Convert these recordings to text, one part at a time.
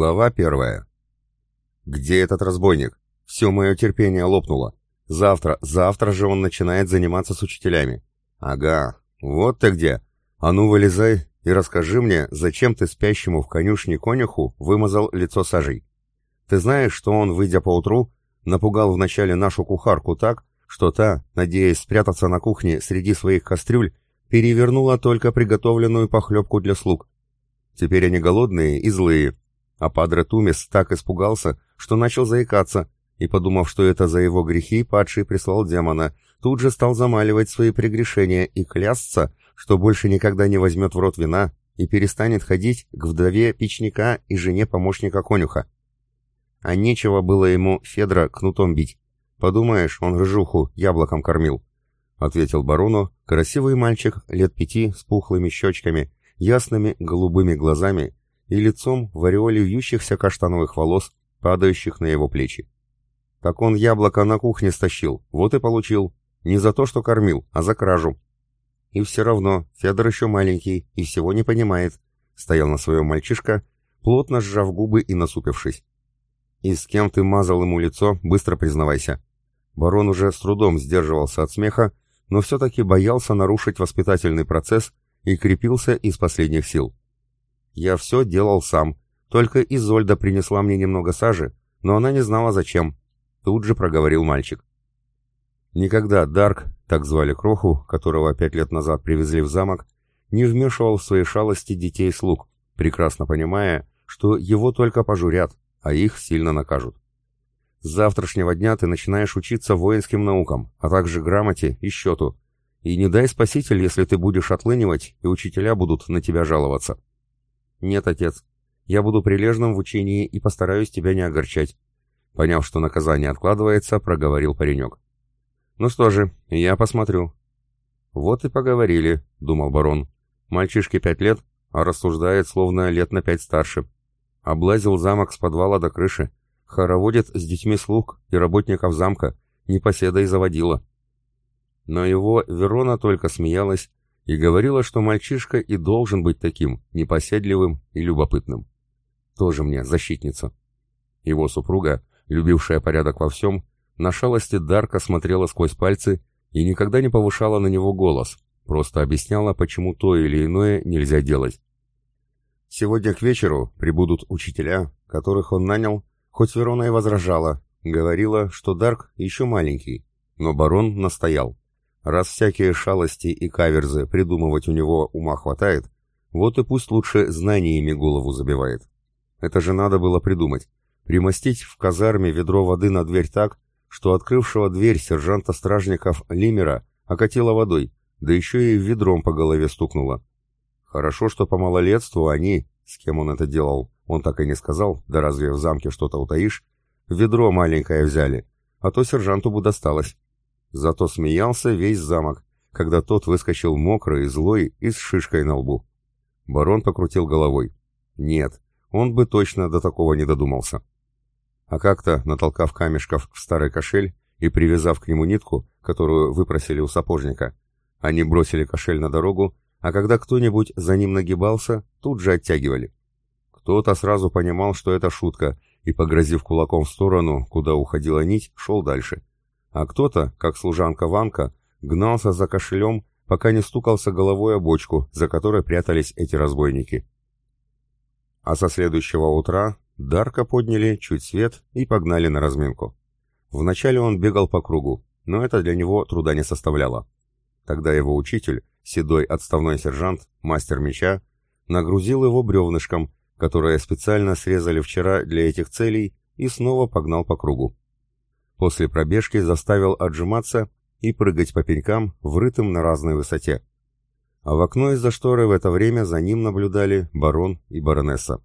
Глава первая. «Где этот разбойник? Все мое терпение лопнуло. Завтра, завтра же он начинает заниматься с учителями. Ага, вот ты где. А ну вылезай и расскажи мне, зачем ты спящему в конюшне конюху вымазал лицо сажей. Ты знаешь, что он, выйдя поутру, напугал вначале нашу кухарку так, что та, надеясь спрятаться на кухне среди своих кастрюль, перевернула только приготовленную похлебку для слуг. Теперь они голодные и злые, а Падре Тумис так испугался, что начал заикаться, и, подумав, что это за его грехи, падший прислал демона, тут же стал замаливать свои прегрешения и клясться, что больше никогда не возьмет в рот вина и перестанет ходить к вдове печника и жене помощника конюха. А нечего было ему Федра кнутом бить. Подумаешь, он рыжуху яблоком кормил. — ответил барону красивый мальчик лет пяти с пухлыми щечками, ясными голубыми глазами и лицом в ореоле вьющихся каштановых волос, падающих на его плечи. Так он яблоко на кухне стащил, вот и получил. Не за то, что кормил, а за кражу. И все равно, Федор еще маленький и всего не понимает. Стоял на своем мальчишка, плотно сжав губы и насупившись. «И с кем ты мазал ему лицо, быстро признавайся». Барон уже с трудом сдерживался от смеха, но все-таки боялся нарушить воспитательный процесс и крепился из последних сил. Я все делал сам. Только Изольда принесла мне немного сажи, но она не знала зачем. Тут же проговорил мальчик. Никогда Дарк, так звали Кроху, которого пять лет назад привезли в замок, не вмешивал в свои шалости детей слуг, прекрасно понимая, что его только пожурят, а их сильно накажут. С завтрашнего дня ты начинаешь учиться воинским наукам, а также грамоте и счету. И не дай спаситель, если ты будешь отлынивать, и учителя будут на тебя жаловаться. «Нет, отец. Я буду прилежным в учении и постараюсь тебя не огорчать». Поняв, что наказание откладывается, проговорил паренек. «Ну что же, я посмотрю». «Вот и поговорили», — думал барон. «Мальчишке пять лет, а рассуждает, словно лет на пять старше. Облазил замок с подвала до крыши, хороводит с детьми слуг и работников замка, непоседа и заводила». Но его Верона только смеялась и говорила, что мальчишка и должен быть таким, непоседливым и любопытным. Тоже мне защитница. Его супруга, любившая порядок во всем, на шалости Дарка смотрела сквозь пальцы и никогда не повышала на него голос, просто объясняла, почему то или иное нельзя делать. Сегодня к вечеру прибудут учителя, которых он нанял, хоть Верона и возражала, говорила, что Дарк еще маленький, но барон настоял. Раз всякие шалости и каверзы придумывать у него ума хватает, вот и пусть лучше знаниями голову забивает. Это же надо было придумать. Примостить в казарме ведро воды на дверь так, что открывшего дверь сержанта стражников Лимера окатило водой, да еще и ведром по голове стукнуло. Хорошо, что по малолетству они, с кем он это делал, он так и не сказал, да разве в замке что-то утаишь, ведро маленькое взяли, а то сержанту бы досталось. Зато смеялся весь замок, когда тот выскочил мокрый, злой и с шишкой на лбу. Барон покрутил головой. Нет, он бы точно до такого не додумался. А как-то, натолкав камешков в старый кошель и привязав к нему нитку, которую выпросили у сапожника, они бросили кошель на дорогу, а когда кто-нибудь за ним нагибался, тут же оттягивали. Кто-то сразу понимал, что это шутка, и, погрозив кулаком в сторону, куда уходила нить, шел дальше а кто-то, как служанка Ванка, гнался за кошелем, пока не стукался головой о бочку, за которой прятались эти разбойники. А со следующего утра Дарка подняли чуть свет и погнали на разминку. Вначале он бегал по кругу, но это для него труда не составляло. Тогда его учитель, седой отставной сержант, мастер меча, нагрузил его бревнышком, которое специально срезали вчера для этих целей, и снова погнал по кругу после пробежки заставил отжиматься и прыгать по пенькам, врытым на разной высоте. А в окно из-за шторы в это время за ним наблюдали барон и баронесса.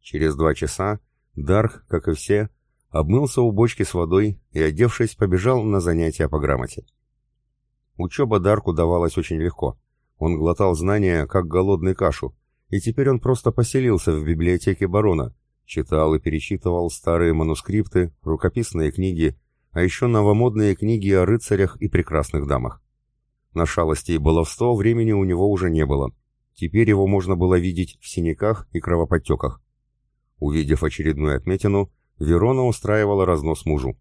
Через два часа Дарх, как и все, обмылся у бочки с водой и, одевшись, побежал на занятия по грамоте. Учеба Дарку давалась очень легко. Он глотал знания, как голодный кашу, и теперь он просто поселился в библиотеке барона, читал и перечитывал старые манускрипты, рукописные книги, а еще новомодные книги о рыцарях и прекрасных дамах. На шалости и баловство времени у него уже не было. Теперь его можно было видеть в синяках и кровоподтеках. Увидев очередную отметину, Верона устраивала разнос мужу.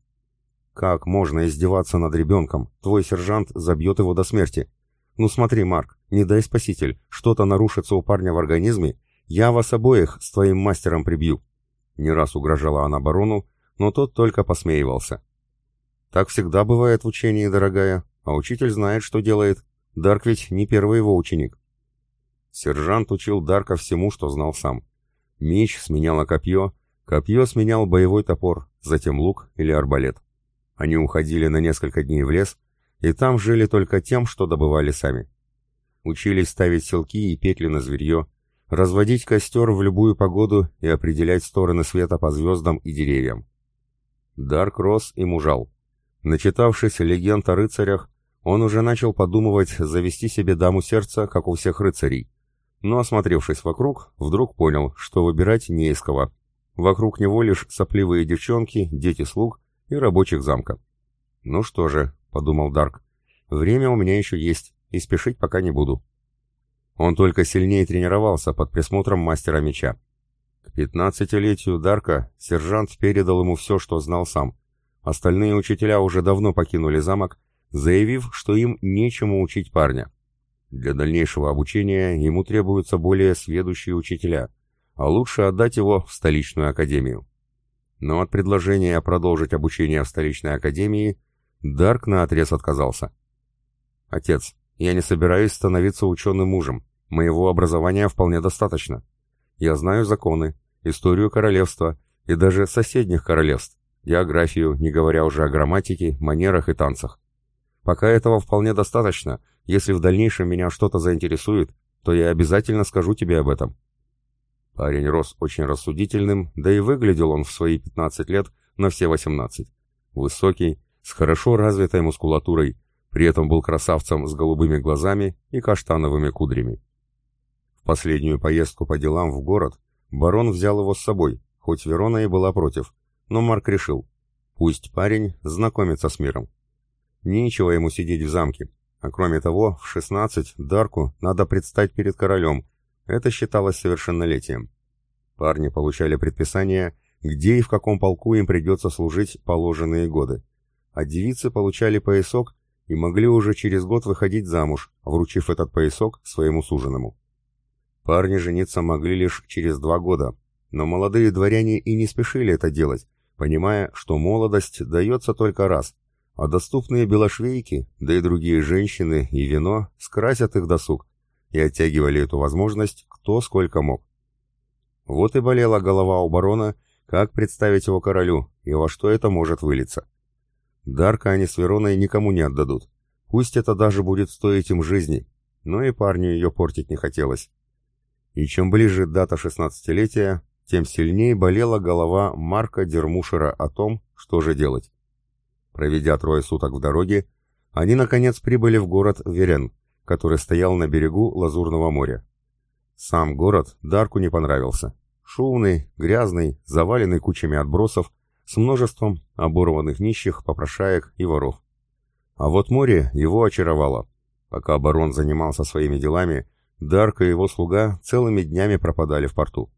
«Как можно издеваться над ребенком? Твой сержант забьет его до смерти. Ну смотри, Марк, не дай спаситель, что-то нарушится у парня в организме, я вас обоих с твоим мастером прибью». Не раз угрожала она барону, но тот только посмеивался. Так всегда бывает в учении, дорогая, а учитель знает, что делает. Дарк ведь не первый его ученик. Сержант учил Дарка всему, что знал сам. Меч сменяло копье, копье сменял боевой топор, затем лук или арбалет. Они уходили на несколько дней в лес, и там жили только тем, что добывали сами. Учились ставить селки и петли на зверье, разводить костер в любую погоду и определять стороны света по звездам и деревьям. Дарк рос и мужал. Начитавшись легенд о рыцарях, он уже начал подумывать завести себе даму сердца, как у всех рыцарей. Но, осмотревшись вокруг, вдруг понял, что выбирать не из кого. Вокруг него лишь сопливые девчонки, дети слуг и рабочих замка. «Ну что же», — подумал Дарк, — «время у меня еще есть, и спешить пока не буду». Он только сильнее тренировался под присмотром мастера меча. К пятнадцатилетию Дарка сержант передал ему все, что знал сам — Остальные учителя уже давно покинули замок, заявив, что им нечему учить парня. Для дальнейшего обучения ему требуются более сведущие учителя, а лучше отдать его в столичную академию. Но от предложения продолжить обучение в столичной академии Дарк наотрез отказался. «Отец, я не собираюсь становиться ученым мужем. Моего образования вполне достаточно. Я знаю законы, историю королевства и даже соседних королевств географию, не говоря уже о грамматике, манерах и танцах. Пока этого вполне достаточно. Если в дальнейшем меня что-то заинтересует, то я обязательно скажу тебе об этом. Парень рос очень рассудительным, да и выглядел он в свои 15 лет на все 18. Высокий, с хорошо развитой мускулатурой, при этом был красавцем с голубыми глазами и каштановыми кудрями. В последнюю поездку по делам в город барон взял его с собой, хоть Верона и была против, но Марк решил, пусть парень знакомится с миром. Нечего ему сидеть в замке. А кроме того, в 16 Дарку надо предстать перед королем. Это считалось совершеннолетием. Парни получали предписание, где и в каком полку им придется служить положенные годы. А девицы получали поясок и могли уже через год выходить замуж, вручив этот поясок своему суженому. Парни жениться могли лишь через два года, но молодые дворяне и не спешили это делать, понимая, что молодость дается только раз, а доступные белошвейки, да и другие женщины и вино скрасят их досуг, и оттягивали эту возможность кто сколько мог. Вот и болела голова у барона, как представить его королю и во что это может вылиться. Дарка они с Вероной никому не отдадут. Пусть это даже будет стоить им жизни, но и парню ее портить не хотелось. И чем ближе дата шестнадцатилетия, тем сильнее болела голова Марка Дермушера о том, что же делать. Проведя трое суток в дороге, они, наконец, прибыли в город Верен, который стоял на берегу Лазурного моря. Сам город Дарку не понравился. Шумный, грязный, заваленный кучами отбросов, с множеством оборванных нищих, попрошаек и воров. А вот море его очаровало. Пока барон занимался своими делами, Дарк и его слуга целыми днями пропадали в порту.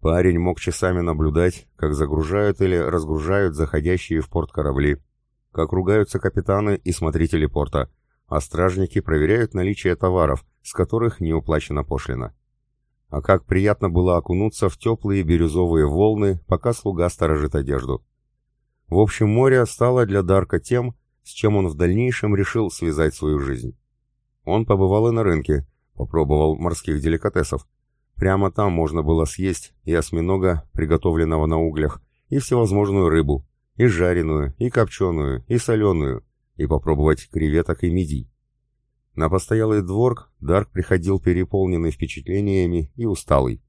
Парень мог часами наблюдать, как загружают или разгружают заходящие в порт корабли, как ругаются капитаны и смотрители порта, а стражники проверяют наличие товаров, с которых не уплачена пошлина. А как приятно было окунуться в теплые бирюзовые волны, пока слуга сторожит одежду. В общем, море стало для Дарка тем, с чем он в дальнейшем решил связать свою жизнь. Он побывал и на рынке, попробовал морских деликатесов, Прямо там можно было съесть и осьминога, приготовленного на углях, и всевозможную рыбу, и жареную, и копченую, и соленую, и попробовать креветок и мидий. На постоялый дворк Дарк приходил переполненный впечатлениями и усталый.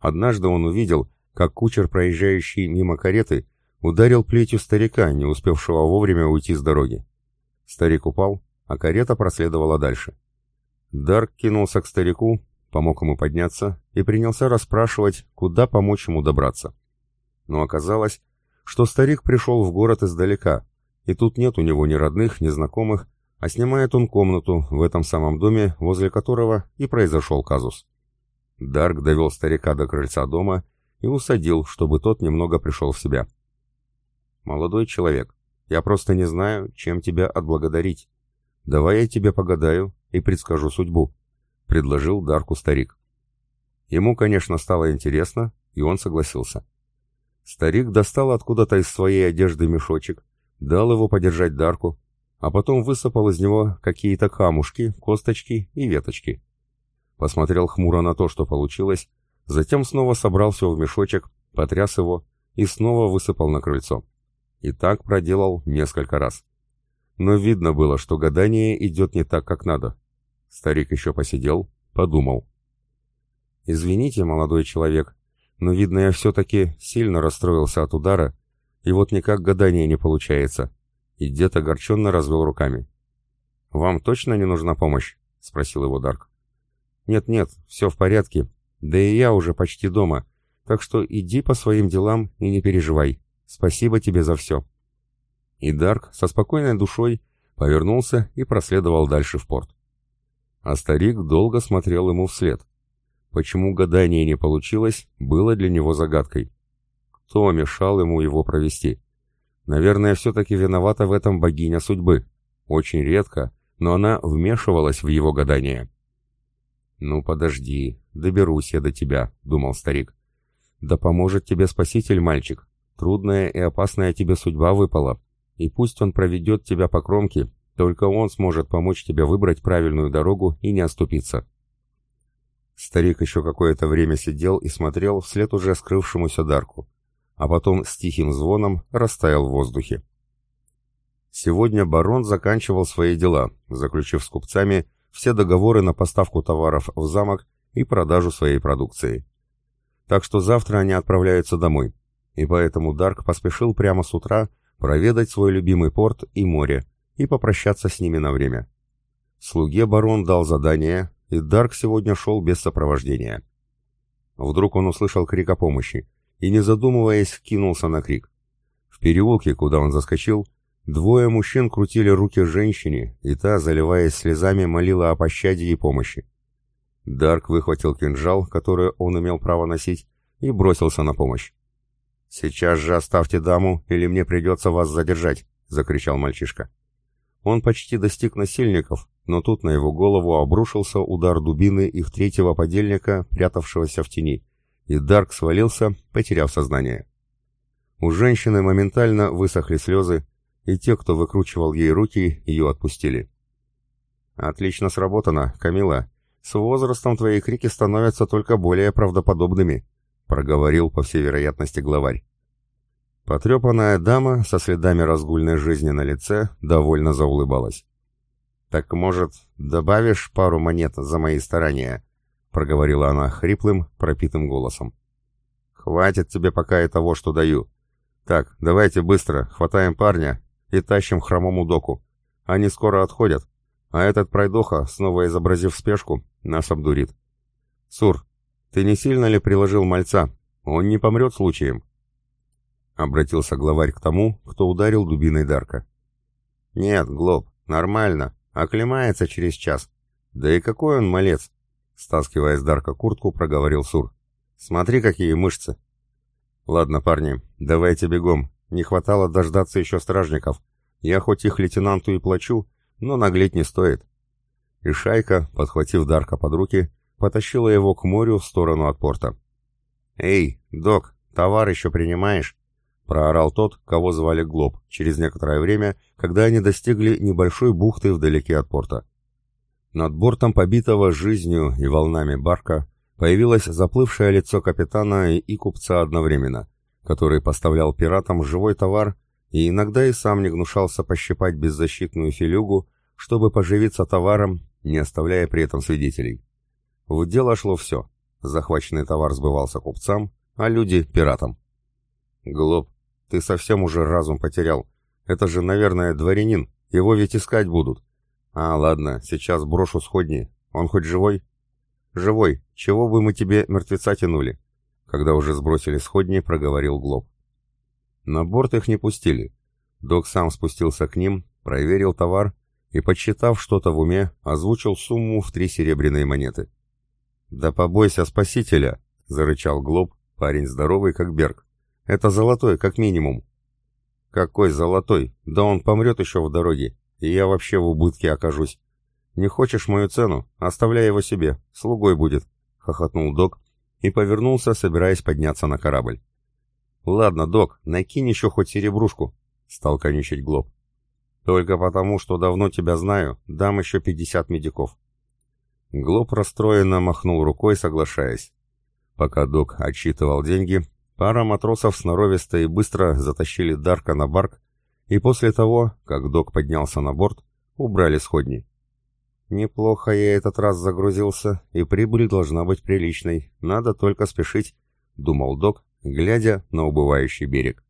Однажды он увидел, как кучер, проезжающий мимо кареты, ударил плетью старика, не успевшего вовремя уйти с дороги. Старик упал, а карета проследовала дальше. Дарк кинулся к старику, помог ему подняться и принялся расспрашивать, куда помочь ему добраться. Но оказалось, что старик пришел в город издалека, и тут нет у него ни родных, ни знакомых, а снимает он комнату в этом самом доме, возле которого и произошел казус. Дарк довел старика до крыльца дома и усадил, чтобы тот немного пришел в себя. «Молодой человек, я просто не знаю, чем тебя отблагодарить. Давай я тебе погадаю и предскажу судьбу», — предложил Дарку старик. Ему, конечно, стало интересно, и он согласился. Старик достал откуда-то из своей одежды мешочек, дал его подержать Дарку, а потом высыпал из него какие-то камушки, косточки и веточки. Посмотрел хмуро на то, что получилось, затем снова собрал все в мешочек, потряс его и снова высыпал на крыльцо. И так проделал несколько раз. Но видно было, что гадание идет не так, как надо. Старик еще посидел, подумал. «Извините, молодой человек, но, видно, я все-таки сильно расстроился от удара, и вот никак гадание не получается». И дед огорченно развел руками. «Вам точно не нужна помощь?» — спросил его Дарк. «Нет-нет, все в порядке. Да и я уже почти дома. Так что иди по своим делам и не переживай. Спасибо тебе за все». И Дарк со спокойной душой повернулся и проследовал дальше в порт а старик долго смотрел ему вслед. Почему гадание не получилось, было для него загадкой. Кто мешал ему его провести? Наверное, все-таки виновата в этом богиня судьбы. Очень редко, но она вмешивалась в его гадание. «Ну подожди, доберусь я до тебя», — думал старик. «Да поможет тебе спаситель, мальчик. Трудная и опасная тебе судьба выпала, и пусть он проведет тебя по кромке, только он сможет помочь тебе выбрать правильную дорогу и не оступиться. Старик еще какое-то время сидел и смотрел вслед уже скрывшемуся Дарку, а потом с тихим звоном растаял в воздухе. Сегодня барон заканчивал свои дела, заключив с купцами все договоры на поставку товаров в замок и продажу своей продукции. Так что завтра они отправляются домой, и поэтому Дарк поспешил прямо с утра проведать свой любимый порт и море, и попрощаться с ними на время. Слуге барон дал задание, и Дарк сегодня шел без сопровождения. Вдруг он услышал крик о помощи и, не задумываясь, кинулся на крик. В переулке, куда он заскочил, двое мужчин крутили руки женщине, и та, заливаясь слезами, молила о пощаде и помощи. Дарк выхватил кинжал, который он имел право носить, и бросился на помощь. «Сейчас же оставьте даму, или мне придется вас задержать!» — закричал мальчишка. Он почти достиг насильников, но тут на его голову обрушился удар дубины их третьего подельника, прятавшегося в тени, и Дарк свалился, потеряв сознание. У женщины моментально высохли слезы, и те, кто выкручивал ей руки, ее отпустили. «Отлично сработано, Камила. С возрастом твои крики становятся только более правдоподобными», — проговорил, по всей вероятности, главарь. Потрепанная дама со следами разгульной жизни на лице довольно заулыбалась. «Так, может, добавишь пару монет за мои старания?» — проговорила она хриплым, пропитым голосом. «Хватит тебе пока и того, что даю. Так, давайте быстро, хватаем парня и тащим хромому доку. Они скоро отходят, а этот пройдоха, снова изобразив спешку, нас обдурит. Сур, ты не сильно ли приложил мальца? Он не помрет случаем?» — обратился главарь к тому, кто ударил дубиной Дарка. «Нет, Глоб, нормально, оклемается через час. Да и какой он малец!» Стаскивая с Дарка куртку, проговорил Сур. «Смотри, какие мышцы!» «Ладно, парни, давайте бегом. Не хватало дождаться еще стражников. Я хоть их лейтенанту и плачу, но наглеть не стоит». И шайка, подхватив Дарка под руки, потащила его к морю в сторону от порта. «Эй, док, товар еще принимаешь?» проорал тот, кого звали Глоб, через некоторое время, когда они достигли небольшой бухты вдалеке от порта. Над бортом побитого жизнью и волнами барка появилось заплывшее лицо капитана и купца одновременно, который поставлял пиратам живой товар и иногда и сам не гнушался пощипать беззащитную филюгу, чтобы поживиться товаром, не оставляя при этом свидетелей. В дело шло все. Захваченный товар сбывался купцам, а люди — пиратам. «Глоб, ты совсем уже разум потерял. Это же, наверное, дворянин. Его ведь искать будут. А, ладно, сейчас брошу сходни. Он хоть живой? Живой. Чего бы мы тебе мертвеца тянули? Когда уже сбросили сходни, проговорил Глоб. На борт их не пустили. Док сам спустился к ним, проверил товар и, подсчитав что-то в уме, озвучил сумму в три серебряные монеты. «Да побойся спасителя!» — зарычал Глоб, парень здоровый, как Берг. Это золотой, как минимум. Какой золотой? Да он помрет еще в дороге, и я вообще в убытке окажусь. Не хочешь мою цену? Оставляй его себе, слугой будет, — хохотнул док и повернулся, собираясь подняться на корабль. «Ладно, док, накинь еще хоть серебрушку», — стал конючить Глоб. «Только потому, что давно тебя знаю, дам еще пятьдесят медиков». Глоб расстроенно махнул рукой, соглашаясь. Пока док отчитывал деньги, Пара матросов сноровисто и быстро затащили Дарка на барк, и после того, как док поднялся на борт, убрали сходни. «Неплохо я этот раз загрузился, и прибыль должна быть приличной, надо только спешить», — думал док, глядя на убывающий берег.